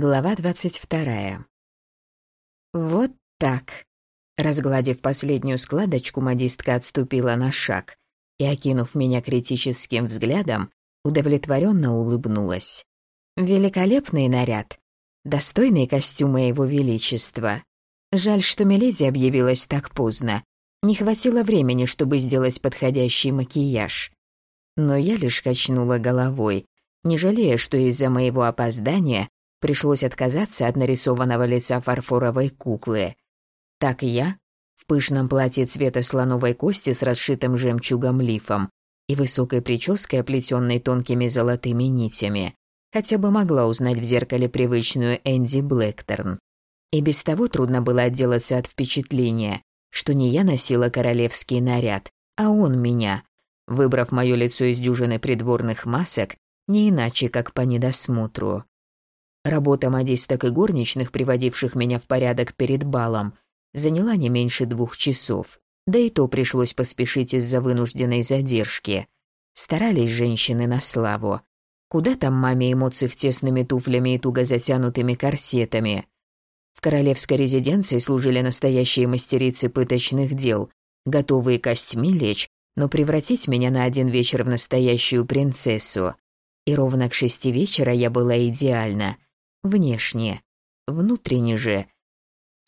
Глава двадцать вторая. Вот так. Разгладив последнюю складочку, модистка отступила на шаг и, окинув меня критическим взглядом, удовлетворенно улыбнулась. Великолепный наряд. Достойный костюм его величества. Жаль, что Миледи объявилась так поздно. Не хватило времени, чтобы сделать подходящий макияж. Но я лишь качнула головой, не жалея, что из-за моего опоздания пришлось отказаться от нарисованного лица фарфоровой куклы. Так я, в пышном платье цвета слоновой кости с расшитым жемчугом лифом и высокой прической, оплетенной тонкими золотыми нитями, хотя бы могла узнать в зеркале привычную Энди Блэкторн. И без того трудно было отделаться от впечатления, что не я носила королевский наряд, а он меня, выбрав моё лицо из дюжины придворных масок, не иначе, как по недосмотру. Работа модисток и горничных, приводивших меня в порядок перед балом, заняла не меньше двух часов. Да и то пришлось поспешить из-за вынужденной задержки. Старались женщины на славу. Куда там маме эмоций тесными туфлями и туго затянутыми корсетами? В королевской резиденции служили настоящие мастерицы пыточных дел, готовые костьми лечь, но превратить меня на один вечер в настоящую принцессу. И ровно к шести вечера я была идеальна. Внешне. Внутренне же –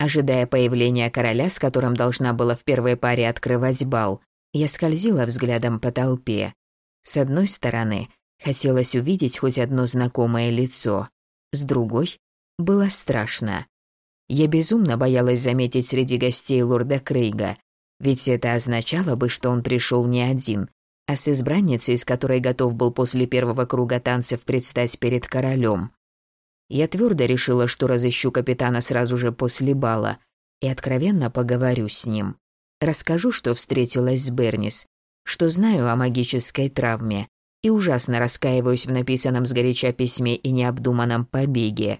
Ожидая появления короля, с которым должна была в первой паре открывать бал, я скользила взглядом по толпе. С одной стороны, хотелось увидеть хоть одно знакомое лицо. С другой, было страшно. Я безумно боялась заметить среди гостей лорда Крейга, ведь это означало бы, что он пришел не один, а с избранницей, с которой готов был после первого круга танцев предстать перед королем. Я твердо решила, что разыщу капитана сразу же после бала и откровенно поговорю с ним. Расскажу, что встретилась с Бернис, что знаю о магической травме и ужасно раскаиваюсь в написанном сгоряча письме и необдуманном побеге.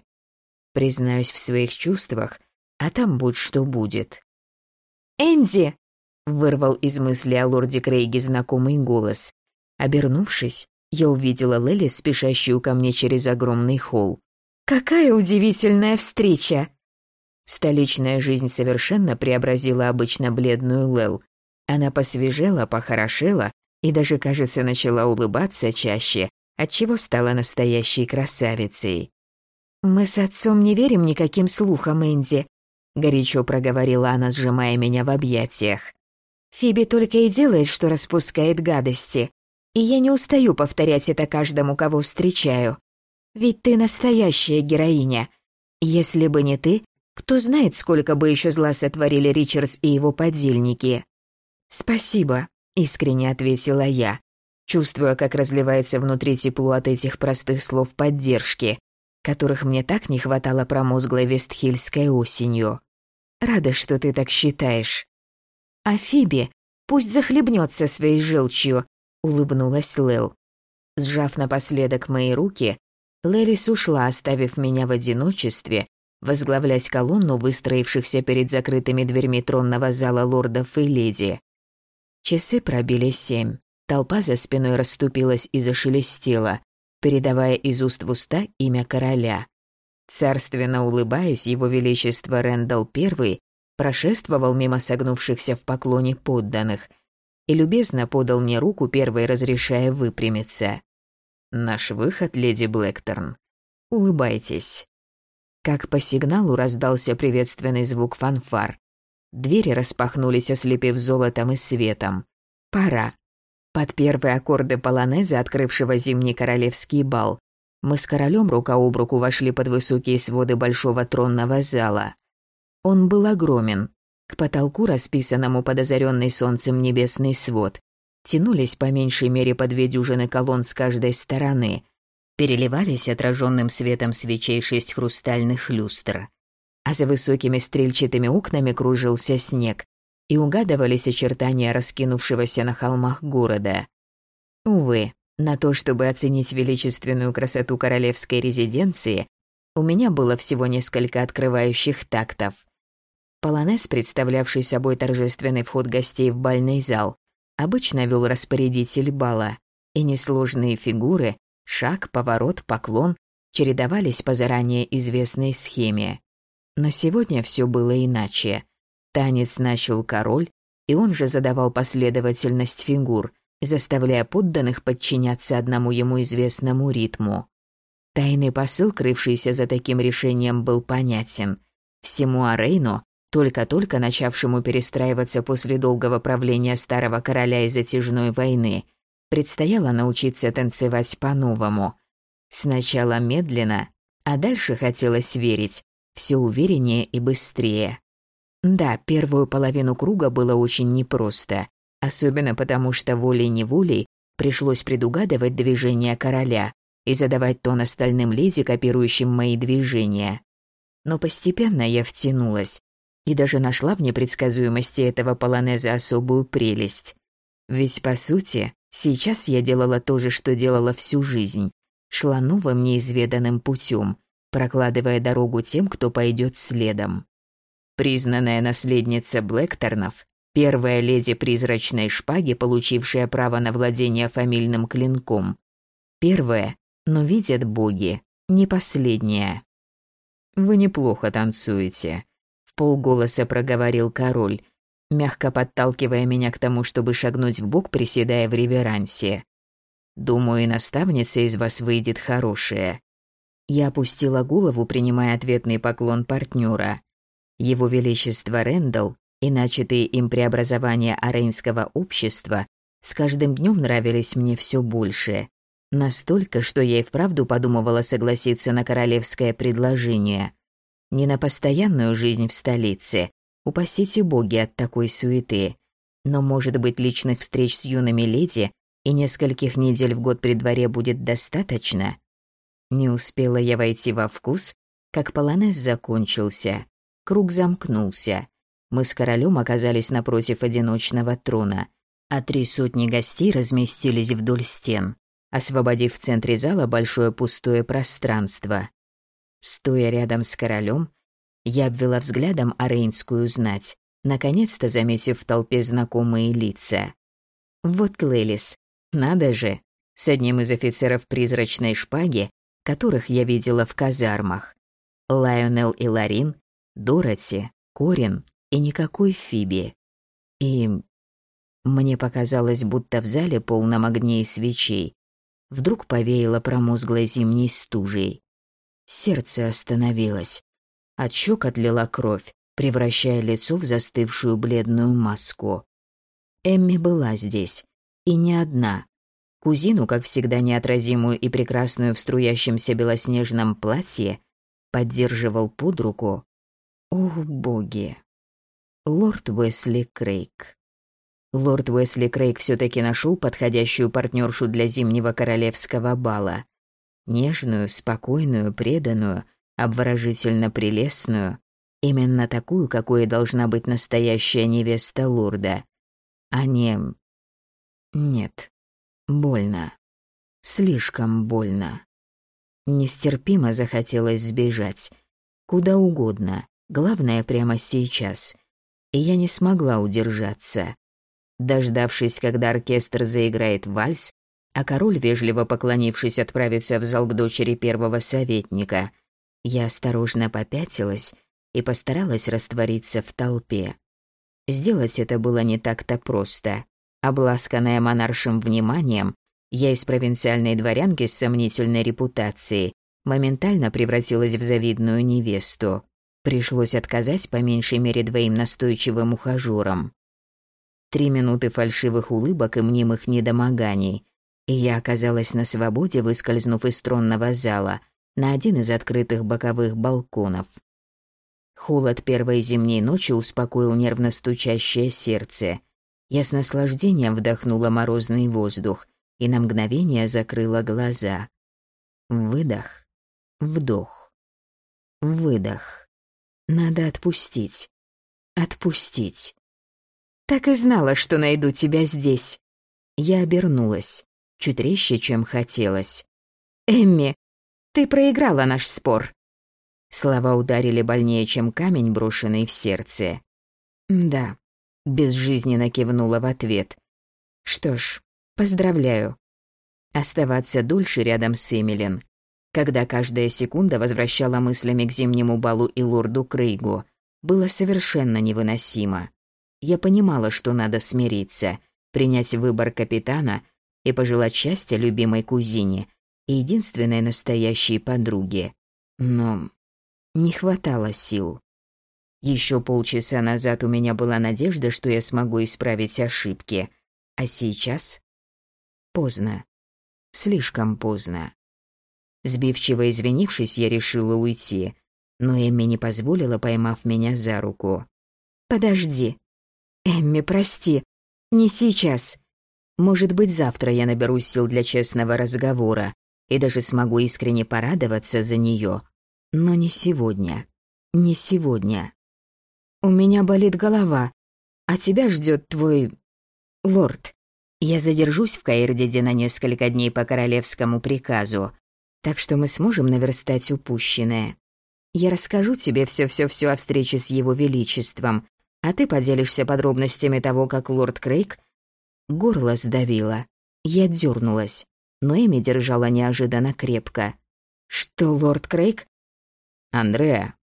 Признаюсь в своих чувствах, а там будь что будет. «Энди!» — вырвал из мысли о лорде Крейге знакомый голос. Обернувшись, я увидела Лели, спешащую ко мне через огромный холл. Какая удивительная встреча!» Столичная жизнь совершенно преобразила обычно бледную Лэл. Она посвежела, похорошела и даже, кажется, начала улыбаться чаще, отчего стала настоящей красавицей. «Мы с отцом не верим никаким слухам, Энди», — горячо проговорила она, сжимая меня в объятиях. «Фиби только и делает, что распускает гадости, и я не устаю повторять это каждому, кого встречаю. Ведь ты настоящая героиня. Если бы не ты, кто знает, сколько бы еще зла сотворили Ричардс и его подельники. Спасибо, искренне ответила я, чувствуя, как разливается внутри тепло от этих простых слов поддержки, которых мне так не хватало промозглой вестхильской осенью. Рада, что ты так считаешь. А Фиби пусть захлебнется своей желчью, улыбнулась Лэл. Сжав напоследок мои руки, Лерис ушла, оставив меня в одиночестве, возглавлять колонну выстроившихся перед закрытыми дверьми тронного зала лордов и леди. Часы пробили семь. Толпа за спиной расступилась и зашелестела, передавая из уст в уста имя короля. Царственно улыбаясь, его величество Рэндалл I прошествовал мимо согнувшихся в поклоне подданных и любезно подал мне руку, первой разрешая выпрямиться. Наш выход, леди Блэкторн. Улыбайтесь. Как по сигналу раздался приветственный звук фанфар. Двери распахнулись, ослепив золотом и светом. Пора. Под первые аккорды полонеза, открывшего зимний королевский бал, мы с королем рука об руку вошли под высокие своды большого тронного зала. Он был огромен. К потолку, расписанному под озаренный солнцем небесный свод, тянулись по меньшей мере по две дюжины колонн с каждой стороны, переливались отраженным светом свечей шесть хрустальных люстр. А за высокими стрельчатыми окнами кружился снег, и угадывались очертания раскинувшегося на холмах города. Увы, на то, чтобы оценить величественную красоту королевской резиденции, у меня было всего несколько открывающих тактов. Полонез, представлявший собой торжественный вход гостей в бальный зал, обычно вел распорядитель бала, и несложные фигуры, шаг, поворот, поклон чередовались по заранее известной схеме. Но сегодня все было иначе. Танец начал король, и он же задавал последовательность фигур, заставляя подданных подчиняться одному ему известному ритму. Тайный посыл, крывшийся за таким решением, был понятен. Всему Арейну, только-только начавшему перестраиваться после долгого правления старого короля и затяжной войны, предстояло научиться танцевать по-новому. Сначала медленно, а дальше хотелось верить, все увереннее и быстрее. Да, первую половину круга было очень непросто, особенно потому что волей-неволей пришлось предугадывать движения короля и задавать тон остальным леди, копирующим мои движения. Но постепенно я втянулась и даже нашла в непредсказуемости этого полонеза особую прелесть. Ведь, по сути, сейчас я делала то же, что делала всю жизнь, шла новым неизведанным путем, прокладывая дорогу тем, кто пойдет следом. Признанная наследница Блэкторнов, первая леди призрачной шпаги, получившая право на владение фамильным клинком. Первая, но видят боги, не последняя. «Вы неплохо танцуете», — в полголоса проговорил король, мягко подталкивая меня к тому, чтобы шагнуть в бок, приседая в реверансе. «Думаю, наставница из вас выйдет хорошая». Я опустила голову, принимая ответный поклон партнера. Его Величество Рэндалл и начатые им преобразования арейнского общества с каждым днем нравились мне все больше. Настолько, что я и вправду подумывала согласиться на королевское предложение. Не на постоянную жизнь в столице, упасите боги от такой суеты, но, может быть, личных встреч с юными леди и нескольких недель в год при дворе будет достаточно? Не успела я войти во вкус, как полонез закончился. Круг замкнулся. Мы с королем оказались напротив одиночного трона, а три сотни гостей разместились вдоль стен, освободив в центре зала большое пустое пространство. Стоя рядом с королем, я обвела взглядом арейнскую знать, наконец-то заметив в толпе знакомые лица. Вот Лелис, надо же, с одним из офицеров призрачной шпаги, которых я видела в казармах. Лайонел и Ларин, Дороти, Корин и никакой Фиби. И мне показалось, будто в зале полном огней и свечей вдруг повеяло промозглой зимней стужей. Сердце остановилось. От щек отлила кровь, превращая лицо в застывшую бледную маску. Эмми была здесь, и не одна. Кузину, как всегда неотразимую и прекрасную в струящемся белоснежном платье, поддерживал под руку Ох, боги. Лорд Уэсли Крейг. Лорд Уэсли Крейг все-таки нашел подходящую партнершу для зимнего королевского бала. Нежную, спокойную, преданную, обворожительно прелестную. Именно такую, какой должна быть настоящая невеста лорда. А не... Нет. Больно. Слишком больно. Нестерпимо захотелось сбежать. Куда угодно. Главное прямо сейчас. И я не смогла удержаться. Дождавшись, когда оркестр заиграет вальс, а король, вежливо поклонившись, отправится в зал к дочери первого советника, я осторожно попятилась и постаралась раствориться в толпе. Сделать это было не так-то просто. Обласканная монаршим вниманием, я из провинциальной дворянки с сомнительной репутацией моментально превратилась в завидную невесту. Пришлось отказать по меньшей мере двоим настойчивым ухажёрам. Три минуты фальшивых улыбок и мнимых недомоганий, и я оказалась на свободе, выскользнув из тронного зала на один из открытых боковых балконов. Холод первой зимней ночи успокоил нервно стучащее сердце. Я с наслаждением вдохнула морозный воздух и на мгновение закрыла глаза. Выдох, вдох, выдох. Надо отпустить. Отпустить. Так и знала, что найду тебя здесь. Я обернулась, чуть резче, чем хотелось. Эмми, ты проиграла наш спор. Слова ударили больнее, чем камень, брошенный в сердце. Да, безжизненно кивнула в ответ. Что ж, поздравляю. Оставаться дольше рядом с Эмилин когда каждая секунда возвращала мыслями к зимнему балу и лорду Крейгу, было совершенно невыносимо. Я понимала, что надо смириться, принять выбор капитана и пожелать счастья любимой кузине и единственной настоящей подруге. Но не хватало сил. Еще полчаса назад у меня была надежда, что я смогу исправить ошибки, а сейчас поздно. Слишком поздно. Сбивчиво извинившись, я решила уйти, но Эмми не позволила, поймав меня за руку. «Подожди. Эмми, прости. Не сейчас. Может быть, завтра я наберусь сил для честного разговора и даже смогу искренне порадоваться за нее. Но не сегодня. Не сегодня. У меня болит голова, а тебя ждет твой... лорд. Я задержусь в Каирдиде на несколько дней по королевскому приказу, так что мы сможем наверстать упущенное. Я расскажу тебе все-все-все о встрече с его величеством, а ты поделишься подробностями того, как лорд Крейг горло сдавило. Я дернулась, но Эми держала неожиданно крепко. «Что, лорд Крейг?» «Андреа».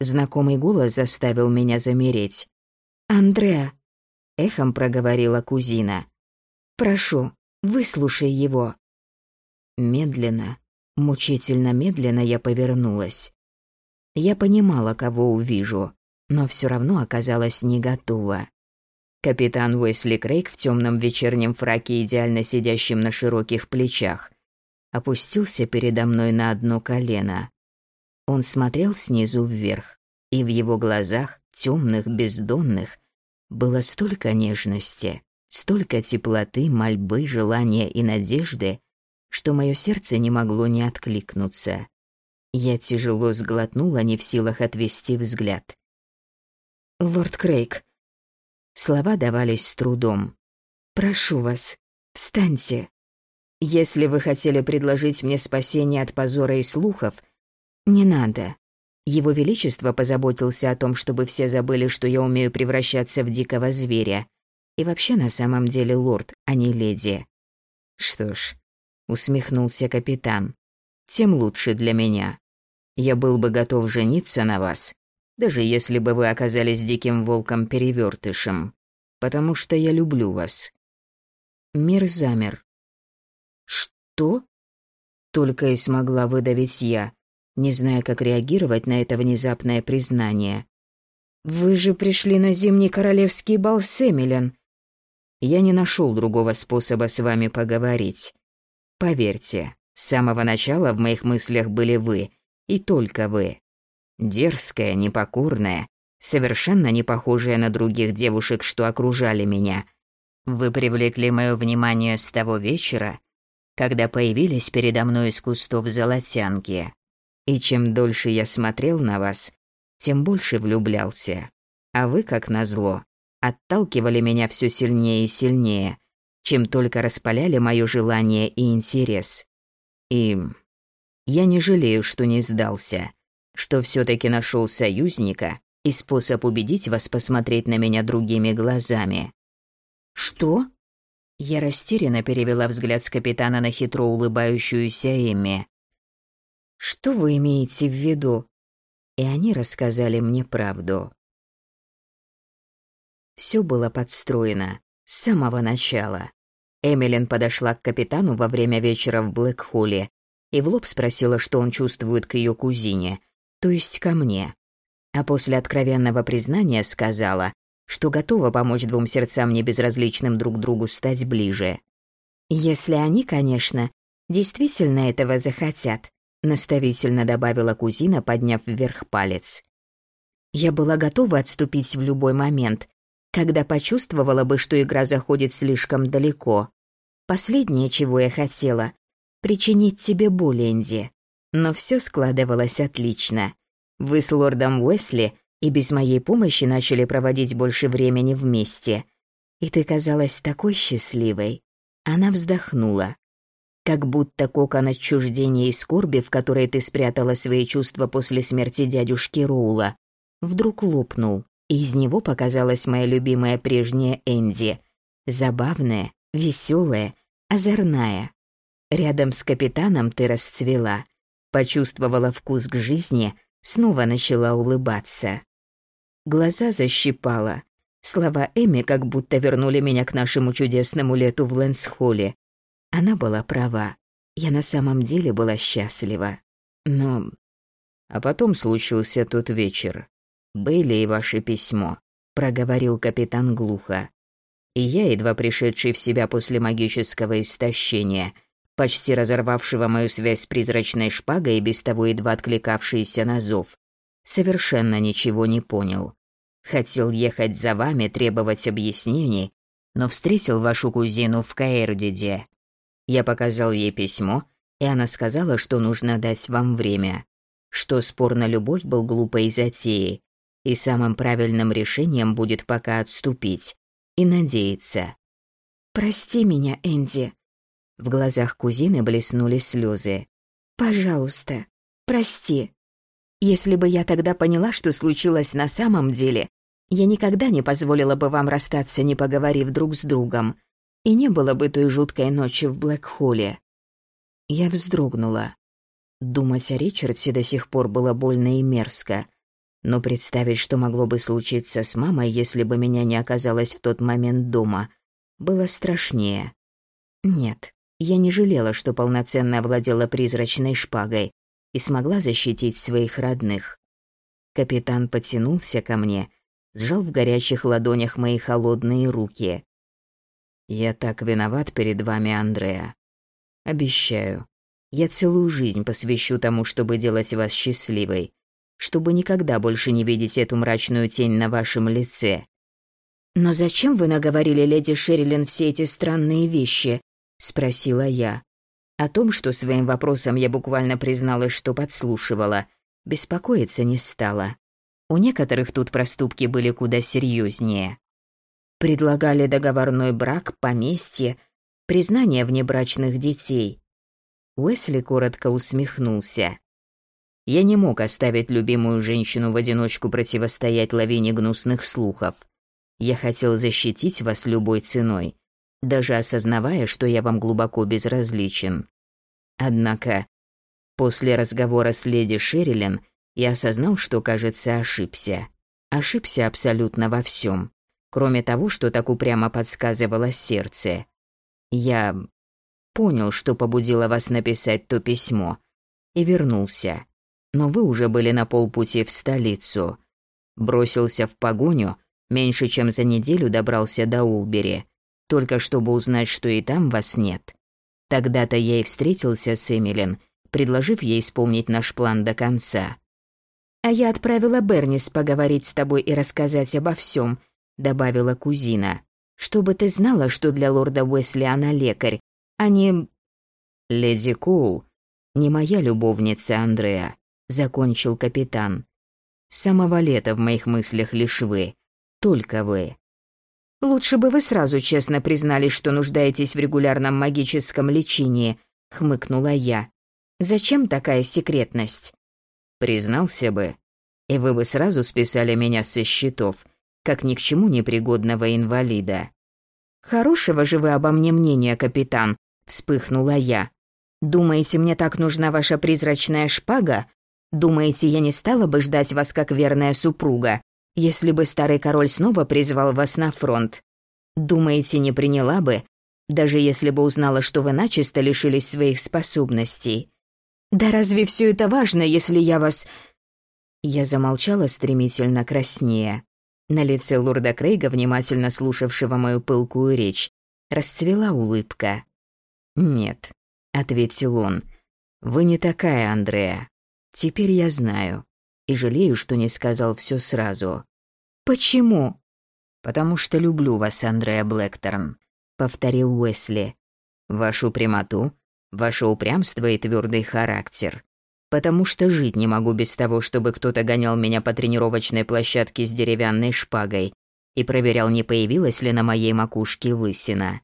Знакомый голос заставил меня замереть. «Андреа», — эхом проговорила кузина. «Прошу, выслушай его». Медленно, Мучительно медленно я повернулась. Я понимала, кого увижу, но все равно оказалась не готова. Капитан Уэсли Крейг в темном вечернем фраке, идеально сидящем на широких плечах, опустился передо мной на одно колено. Он смотрел снизу вверх, и в его глазах, темных, бездонных, было столько нежности, столько теплоты, мольбы, желания и надежды, что мое сердце не могло не откликнуться. Я тяжело сглотнула, не в силах отвести взгляд. «Лорд Крейг». Слова давались с трудом. «Прошу вас, встаньте. Если вы хотели предложить мне спасение от позора и слухов, не надо. Его Величество позаботился о том, чтобы все забыли, что я умею превращаться в дикого зверя. И вообще на самом деле лорд, а не леди. Что ж, усмехнулся капитан. Тем лучше для меня. Я был бы готов жениться на вас, даже если бы вы оказались диким волком-перевертышем, потому что я люблю вас. Мир замер. Что? Только и смогла выдавить я, не зная, как реагировать на это внезапное признание. Вы же пришли на зимний королевский бал с Эмилен. Я не нашел другого способа с вами поговорить. Поверьте, с самого начала в моих мыслях были вы, и только вы. Дерзкая, непокорная, совершенно не похожая на других девушек, что окружали меня. Вы привлекли мое внимание с того вечера, когда появились передо мной из кустов золотянки. И чем дольше я смотрел на вас, тем больше влюблялся. А вы, как назло, отталкивали меня все сильнее и сильнее, чем только распаляли мое желание и интерес. И я не жалею, что не сдался, что все таки нашел союзника и способ убедить вас посмотреть на меня другими глазами. Что? Я растерянно перевела взгляд с капитана на хитро улыбающуюся Эмми. Что вы имеете в виду? И они рассказали мне правду. Все было подстроено с самого начала. Эмилин подошла к капитану во время вечера в Блэкхолле и в лоб спросила, что он чувствует к ее кузине, то есть ко мне. А после откровенного признания сказала, что готова помочь двум сердцам небезразличным друг другу стать ближе. «Если они, конечно, действительно этого захотят», наставительно добавила кузина, подняв вверх палец. Я была готова отступить в любой момент, когда почувствовала бы, что игра заходит слишком далеко. Последнее, чего я хотела — причинить тебе боль, Энди. Но все складывалось отлично. Вы с лордом Уэсли и без моей помощи начали проводить больше времени вместе. И ты казалась такой счастливой. Она вздохнула. Как будто кокон отчуждения и скорби, в которой ты спрятала свои чувства после смерти дядюшки Роула, вдруг лопнул, и из него показалась моя любимая прежняя Энди. Забавная, веселая, озорная. Рядом с капитаном ты расцвела. Почувствовала вкус к жизни, снова начала улыбаться. Глаза защипала. Слова Эми как будто вернули меня к нашему чудесному лету в Лэнсхолле. Она была права. Я на самом деле была счастлива. Но... А потом случился тот вечер. Бейли и ваше письмо, проговорил капитан глухо. И я, едва пришедший в себя после магического истощения, почти разорвавшего мою связь с призрачной шпагой и без того едва откликавшийся на зов, совершенно ничего не понял. Хотел ехать за вами, требовать объяснений, но встретил вашу кузину в Каэрдиде. Я показал ей письмо, и она сказала, что нужно дать вам время, что спор на любовь был глупой затеей, и самым правильным решением будет пока отступить и надеяться. «Прости меня, Энди». В глазах кузины блеснули слезы. «Пожалуйста, прости. Если бы я тогда поняла, что случилось на самом деле, я никогда не позволила бы вам расстаться, не поговорив друг с другом, и не было бы той жуткой ночи в Блэкхолле. Я вздрогнула. Думать о Ричарде до сих пор было больно и мерзко, но представить, что могло бы случиться с мамой, если бы меня не оказалось в тот момент дома, было страшнее. Нет, я не жалела, что полноценно овладела призрачной шпагой и смогла защитить своих родных. Капитан потянулся ко мне, сжал в горячих ладонях мои холодные руки. «Я так виноват перед вами, Андреа. Обещаю, я целую жизнь посвящу тому, чтобы делать вас счастливой, чтобы никогда больше не видеть эту мрачную тень на вашем лице». «Но зачем вы наговорили леди Шерилин все эти странные вещи?» — спросила я. О том, что своим вопросом я буквально призналась, что подслушивала, беспокоиться не стала. У некоторых тут проступки были куда серьезнее. Предлагали договорной брак, поместье, признание внебрачных детей. Уэсли коротко усмехнулся. Я не мог оставить любимую женщину в одиночку противостоять лавине гнусных слухов. Я хотел защитить вас любой ценой, даже осознавая, что я вам глубоко безразличен. Однако, после разговора с леди Шерилен, я осознал, что, кажется, ошибся. Ошибся абсолютно во всем, кроме того, что так упрямо подсказывало сердце. Я понял, что побудило вас написать то письмо, и вернулся но вы уже были на полпути в столицу. Бросился в погоню, меньше чем за неделю добрался до Улбери, только чтобы узнать, что и там вас нет. Тогда-то я и встретился с Эмилин, предложив ей исполнить наш план до конца. «А я отправила Бернис поговорить с тобой и рассказать обо всем», — добавила кузина. «Чтобы ты знала, что для лорда Уэсли она лекарь, а не...» «Леди Коул, не моя любовница Андреа закончил капитан. С самого лета в моих мыслях лишь вы. Только вы. Лучше бы вы сразу честно признались, что нуждаетесь в регулярном магическом лечении, хмыкнула я. Зачем такая секретность? Признался бы, и вы бы сразу списали меня со счетов, как ни к чему непригодного инвалида. Хорошего же вы обо мне мнения, капитан, вспыхнула я. Думаете, мне так нужна ваша призрачная шпага? Думаете, я не стала бы ждать вас как верная супруга, если бы старый король снова призвал вас на фронт? Думаете, не приняла бы, даже если бы узнала, что вы начисто лишились своих способностей? Да разве все это важно, если я вас...» Я замолчала стремительно краснее. На лице лорда Крейга, внимательно слушавшего мою пылкую речь, расцвела улыбка. «Нет», — ответил он, — «вы не такая, Андреа. Теперь я знаю. И жалею, что не сказал все сразу. Почему? Потому что люблю вас, Андреа Блэкторн, повторил Уэсли. Вашу прямоту, ваше упрямство и твердый характер. Потому что жить не могу без того, чтобы кто-то гонял меня по тренировочной площадке с деревянной шпагой и проверял, не появилась ли на моей макушке лысина.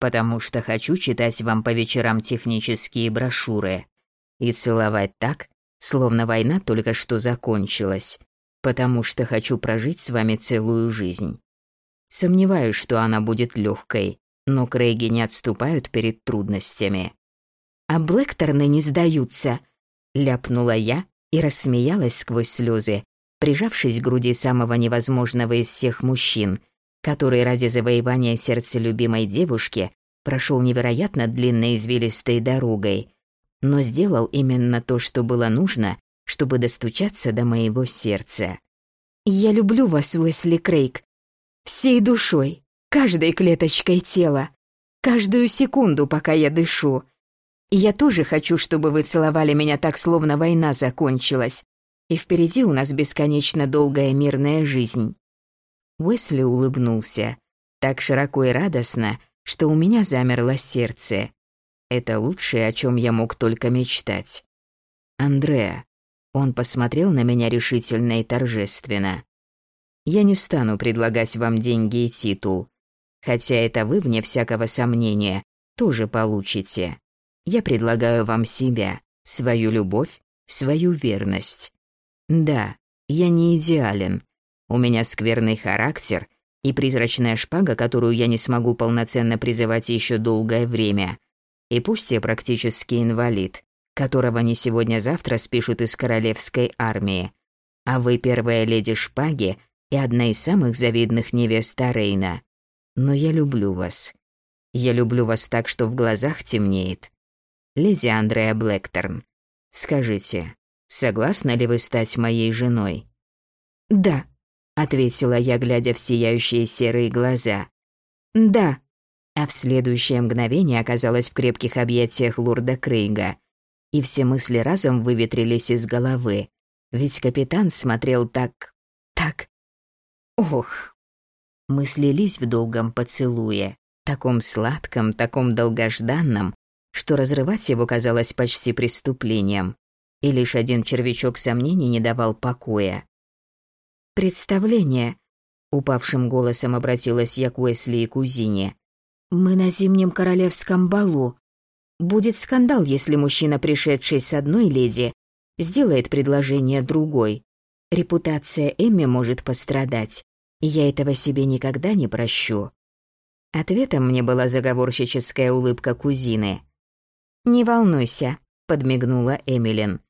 Потому что хочу читать вам по вечерам технические брошюры и целовать так, словно война только что закончилась, потому что хочу прожить с вами целую жизнь. Сомневаюсь, что она будет легкой, но Крейги не отступают перед трудностями. А Блэкторны не сдаются. ляпнула я и рассмеялась сквозь слезы, прижавшись к груди самого невозможного из всех мужчин, который ради завоевания сердца любимой девушки прошел невероятно длинной извилистой дорогой, но сделал именно то, что было нужно, чтобы достучаться до моего сердца. «Я люблю вас, Уэсли Крейг, всей душой, каждой клеточкой тела, каждую секунду, пока я дышу. И я тоже хочу, чтобы вы целовали меня так, словно война закончилась, и впереди у нас бесконечно долгая мирная жизнь». Уэсли улыбнулся, так широко и радостно, что у меня замерло сердце. Это лучшее, о чем я мог только мечтать. Андреа. Он посмотрел на меня решительно и торжественно. Я не стану предлагать вам деньги и титул, хотя это вы, вне всякого сомнения, тоже получите. Я предлагаю вам себя, свою любовь, свою верность. Да, я не идеален. У меня скверный характер и призрачная шпага, которую я не смогу полноценно призывать еще долгое время. И пусть я практически инвалид, которого не сегодня-завтра спишут из королевской армии. А вы первая леди шпаги и одна из самых завидных невест Рейна. Но я люблю вас. Я люблю вас так, что в глазах темнеет. Леди Андреа Блэкторн, скажите, согласны ли вы стать моей женой? Да, ответила я, глядя в сияющие серые глаза. Да. А в следующее мгновение оказалась в крепких объятиях лорда Крейга, и все мысли разом выветрились из головы, ведь капитан смотрел так... так... Ох. Мы слились в долгом поцелуе, таком сладком, таком долгожданном, что разрывать его казалось почти преступлением, и лишь один червячок сомнений не давал покоя. «Представление», — упавшим голосом обратилась я к Уэсли и кузине. «Мы на зимнем королевском балу. Будет скандал, если мужчина, пришедший с одной леди, сделает предложение другой. Репутация Эмми может пострадать, и я этого себе никогда не прощу. Ответом мне была заговорщическая улыбка кузины. «Не волнуйся», — подмигнула Эмилин.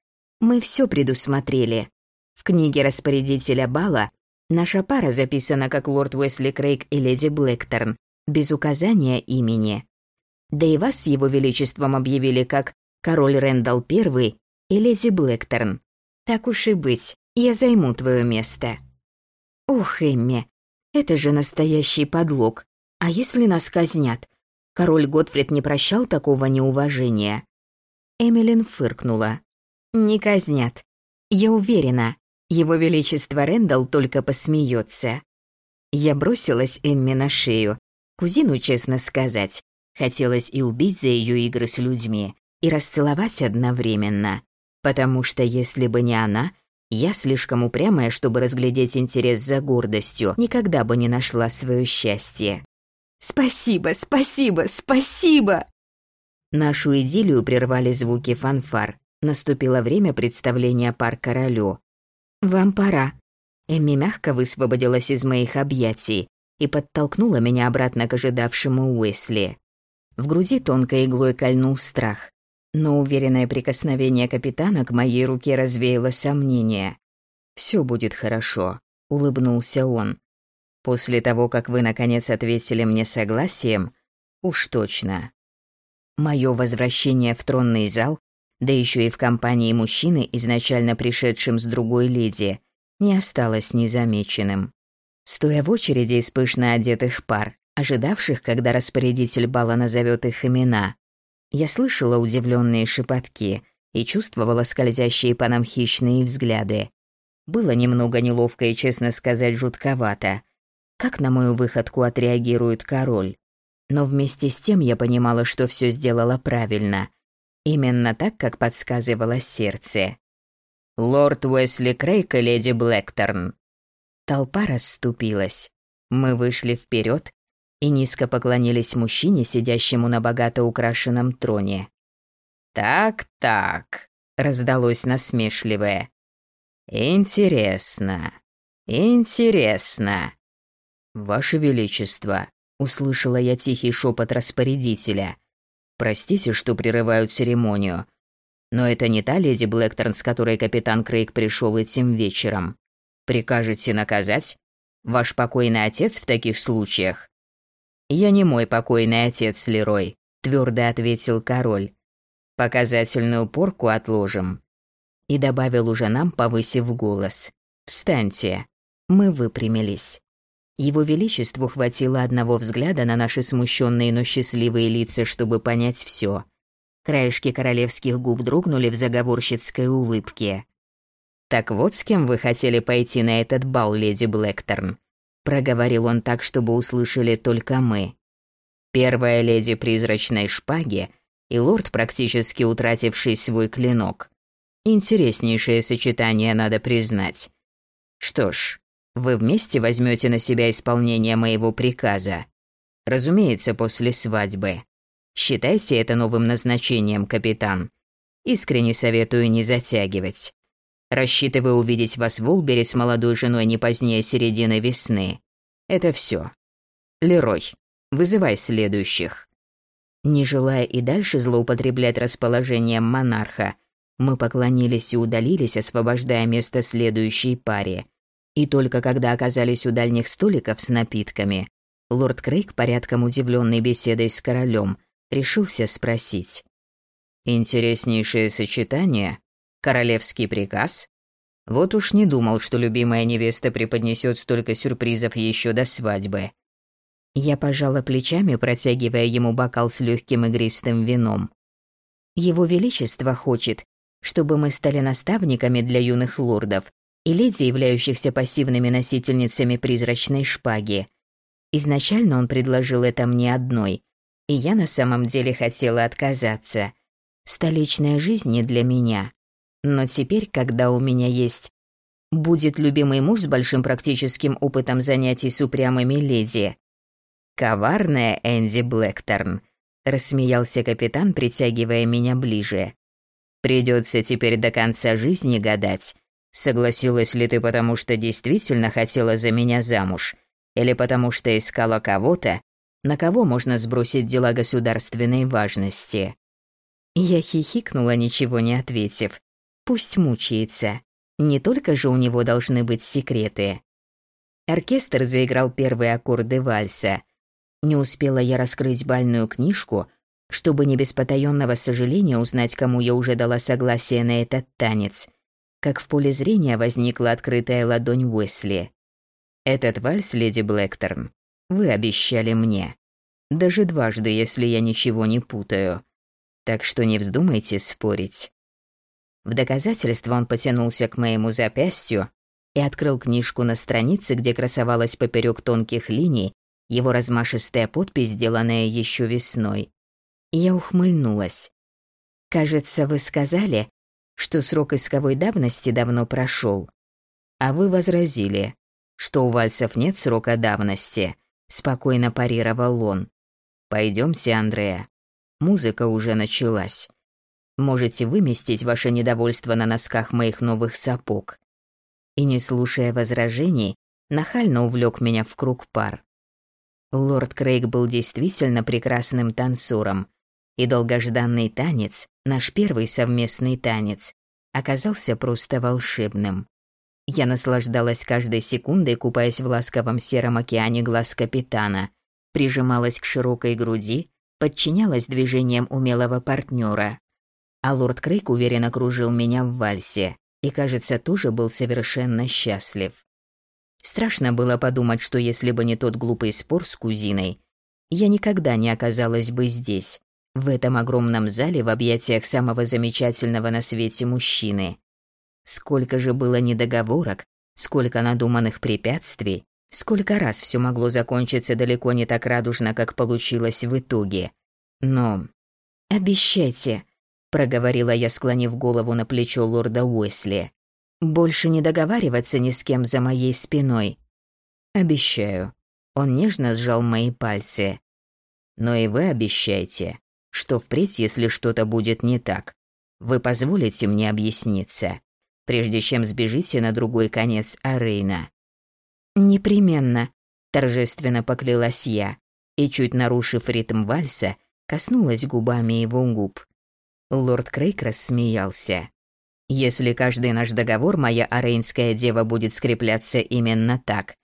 «Мы все предусмотрели. В книге распорядителя бала наша пара записана как лорд Уэсли Крейг и леди Блэкторн, без указания имени. Да и вас с его величеством объявили как король Рэндалл I и леди Блэкторн. Так уж и быть, я займу твое место. Ух, Эмми, это же настоящий подлог. А если нас казнят? Король Готфрид не прощал такого неуважения. Эмилин фыркнула. Не казнят. Я уверена, его величество Рэндалл только посмеется. Я бросилась Эмми на шею. Кузину, честно сказать, Хотелось и убить за ее игры с людьми, и расцеловать одновременно. Потому что если бы не она, я слишком упрямая, чтобы разглядеть интерес за гордостью, никогда бы не нашла свое счастье. «Спасибо, спасибо, спасибо!» Нашу идиллию прервали звуки фанфар. Наступило время представления пар королю. «Вам пора». Эмми мягко высвободилась из моих объятий и подтолкнула меня обратно к ожидавшему Уэсли. В груди тонкой иглой кольнул страх, но уверенное прикосновение капитана к моей руке развеяло сомнение. «Все будет хорошо», — улыбнулся он. «После того, как вы, наконец, ответили мне согласием, уж точно». Мое возвращение в тронный зал, да еще и в компании мужчины, изначально пришедшим с другой леди, не осталось незамеченным. Стоя в очереди из пышно одетых пар, ожидавших, когда распорядитель бала назовет их имена. Я слышала удивленные шепотки и чувствовала скользящие по нам хищные взгляды. Было немного неловко и, честно сказать, жутковато. Как на мою выходку отреагирует король? Но вместе с тем я понимала, что все сделала правильно. Именно так, как подсказывало сердце. «Лорд Уэсли Крейг и леди Блэкторн». Толпа расступилась. Мы вышли вперед и низко поклонились мужчине, сидящему на богато украшенном троне. «Так-так», — раздалось насмешливое. «Интересно, интересно». «Ваше Величество», — услышала я тихий шепот распорядителя. «Простите, что прерывают церемонию, Но это не та леди Блэкторн, с которой капитан Крейг пришел этим вечером. Прикажете наказать? Ваш покойный отец в таких случаях?» «Я не мой покойный отец, Лерой», — твердо ответил король. «Показательную порку отложим». И добавил уже нам, повысив голос. «Встаньте». Мы выпрямились. Его Величеству хватило одного взгляда на наши смущенные, но счастливые лица, чтобы понять все. Краешки королевских губ дрогнули в заговорщицкой улыбке. «Так вот с кем вы хотели пойти на этот бал, леди Блэкторн», проговорил он так, чтобы услышали только мы. Первая леди призрачной шпаги и лорд, практически утративший свой клинок. Интереснейшее сочетание, надо признать. Что ж, вы вместе возьмете на себя исполнение моего приказа. Разумеется, после свадьбы. Считайте это новым назначением, капитан. Искренне советую не затягивать. Рассчитываю увидеть вас в Улбере с молодой женой не позднее середины весны. Это все. Лерой, вызывай следующих. Не желая и дальше злоупотреблять расположением монарха, мы поклонились и удалились, освобождая место следующей паре. И только когда оказались у дальних столиков с напитками, лорд Крейг, порядком удивленный беседой с королем, решился спросить. «Интереснейшее сочетание? Королевский приказ? Вот уж не думал, что любимая невеста преподнесет столько сюрпризов еще до свадьбы». Я пожала плечами, протягивая ему бокал с легким игристым вином. «Его Величество хочет, чтобы мы стали наставниками для юных лордов и леди, являющихся пассивными носительницами призрачной шпаги. Изначально он предложил это мне одной, и я на самом деле хотела отказаться. Столичная жизнь не для меня. Но теперь, когда у меня есть... Будет любимый муж с большим практическим опытом занятий с упрямыми леди. Коварная Энди Блэкторн, рассмеялся капитан, притягивая меня ближе. Придется теперь до конца жизни гадать, согласилась ли ты потому, что действительно хотела за меня замуж, или потому что искала кого-то, на кого можно сбросить дела государственной важности. Я хихикнула, ничего не ответив. Пусть мучается. Не только же у него должны быть секреты. Оркестр заиграл первые аккорды вальса. Не успела я раскрыть бальную книжку, чтобы не без потаённого сожаления узнать, кому я уже дала согласие на этот танец, как в поле зрения возникла открытая ладонь Уэсли. «Этот вальс, леди Блэкторн, вы обещали мне. Даже дважды, если я ничего не путаю. Так что не вздумайте спорить. В доказательство он потянулся к моему запястью и открыл книжку на странице, где красовалась поперек тонких линий его размашистая подпись, сделанная еще весной. Я ухмыльнулась. «Кажется, вы сказали, что срок исковой давности давно прошел. А вы возразили, что у вальсов нет срока давности», — спокойно парировал он. Пойдемте, Андрея. Музыка уже началась. Можете выместить ваше недовольство на носках моих новых сапог. И не слушая возражений, нахально увлек меня в круг пар. Лорд Крейг был действительно прекрасным танцором, и долгожданный танец, наш первый совместный танец, оказался просто волшебным. Я наслаждалась каждой секундой, купаясь в ласковом сером океане глаз капитана – прижималась к широкой груди, подчинялась движениям умелого партнера. А лорд Крейг уверенно кружил меня в вальсе и, кажется, тоже был совершенно счастлив. Страшно было подумать, что если бы не тот глупый спор с кузиной, я никогда не оказалась бы здесь, в этом огромном зале в объятиях самого замечательного на свете мужчины. Сколько же было недоговорок, сколько надуманных препятствий, Сколько раз все могло закончиться далеко не так радужно, как получилось в итоге. Но... «Обещайте», — проговорила я, склонив голову на плечо лорда Уэсли. «Больше не договариваться ни с кем за моей спиной». «Обещаю». Он нежно сжал мои пальцы. «Но и вы обещайте, что впредь, если что-то будет не так, вы позволите мне объясниться, прежде чем сбежите на другой конец Арейна. «Непременно», – торжественно поклялась я, и, чуть нарушив ритм вальса, коснулась губами его губ. Лорд Крейг рассмеялся. Если каждый наш договор, моя арейнская дева будет скрепляться именно так.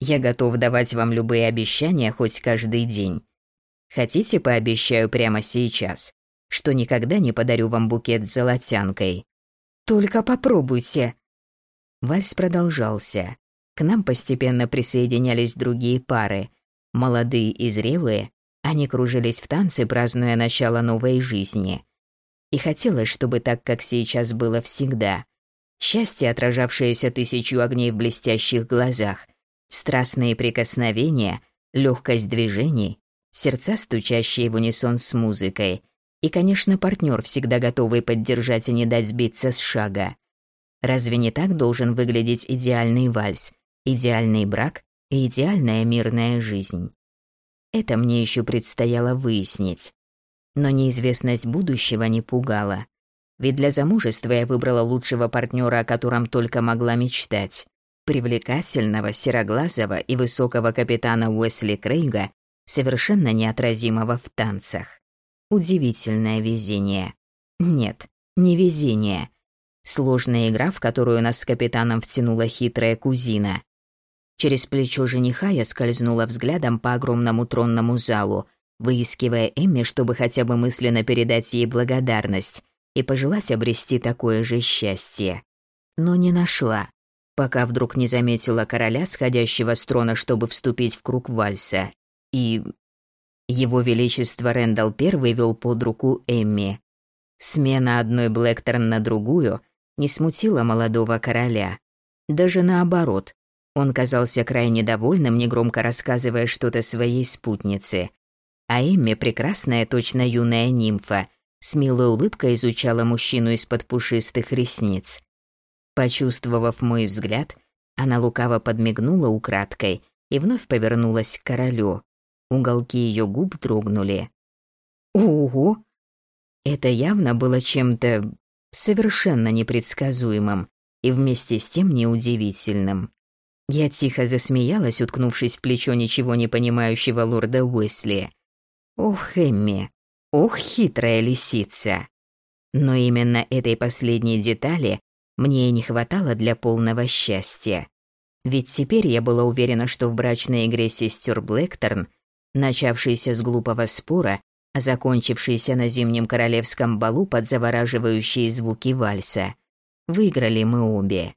Я готов давать вам любые обещания хоть каждый день. Хотите, пообещаю прямо сейчас, что никогда не подарю вам букет с золотянкой. Только попробуйте. Вальс продолжался. К нам постепенно присоединялись другие пары. Молодые и зрелые, они кружились в танце, празднуя начало новой жизни. И хотелось, чтобы так, как сейчас было всегда. Счастье, отражавшееся тысячу огней в блестящих глазах, страстные прикосновения, легкость движений, сердца, стучащие в унисон с музыкой, и, конечно, партнер, всегда готовый поддержать и не дать сбиться с шага. Разве не так должен выглядеть идеальный вальс, идеальный брак и идеальная мирная жизнь? Это мне еще предстояло выяснить но неизвестность будущего не пугала. Ведь для замужества я выбрала лучшего партнера, о котором только могла мечтать. Привлекательного, сероглазого и высокого капитана Уэсли Крейга, совершенно неотразимого в танцах. Удивительное везение. Нет, не везение. Сложная игра, в которую нас с капитаном втянула хитрая кузина. Через плечо жениха я скользнула взглядом по огромному тронному залу, выискивая Эмми, чтобы хотя бы мысленно передать ей благодарность и пожелать обрести такое же счастье. Но не нашла, пока вдруг не заметила короля, сходящего с трона, чтобы вступить в круг вальса. И его величество Рэндалл I вел под руку Эмми. Смена одной Блэкторн на другую не смутила молодого короля. Даже наоборот, он казался крайне довольным, негромко рассказывая что-то своей спутнице, а Эмми, прекрасная, точно юная нимфа, с милой улыбкой изучала мужчину из-под пушистых ресниц. Почувствовав мой взгляд, она лукаво подмигнула украдкой и вновь повернулась к королю. Уголки ее губ дрогнули. «Ого!» Это явно было чем-то совершенно непредсказуемым и вместе с тем неудивительным. Я тихо засмеялась, уткнувшись в плечо ничего не понимающего лорда Уэсли. Ох, Эмми, ох, хитрая лисица. Но именно этой последней детали мне и не хватало для полного счастья. Ведь теперь я была уверена, что в брачной игре сестер Блэкторн, начавшейся с глупого спора, а закончившейся на зимнем королевском балу под завораживающие звуки вальса, выиграли мы обе.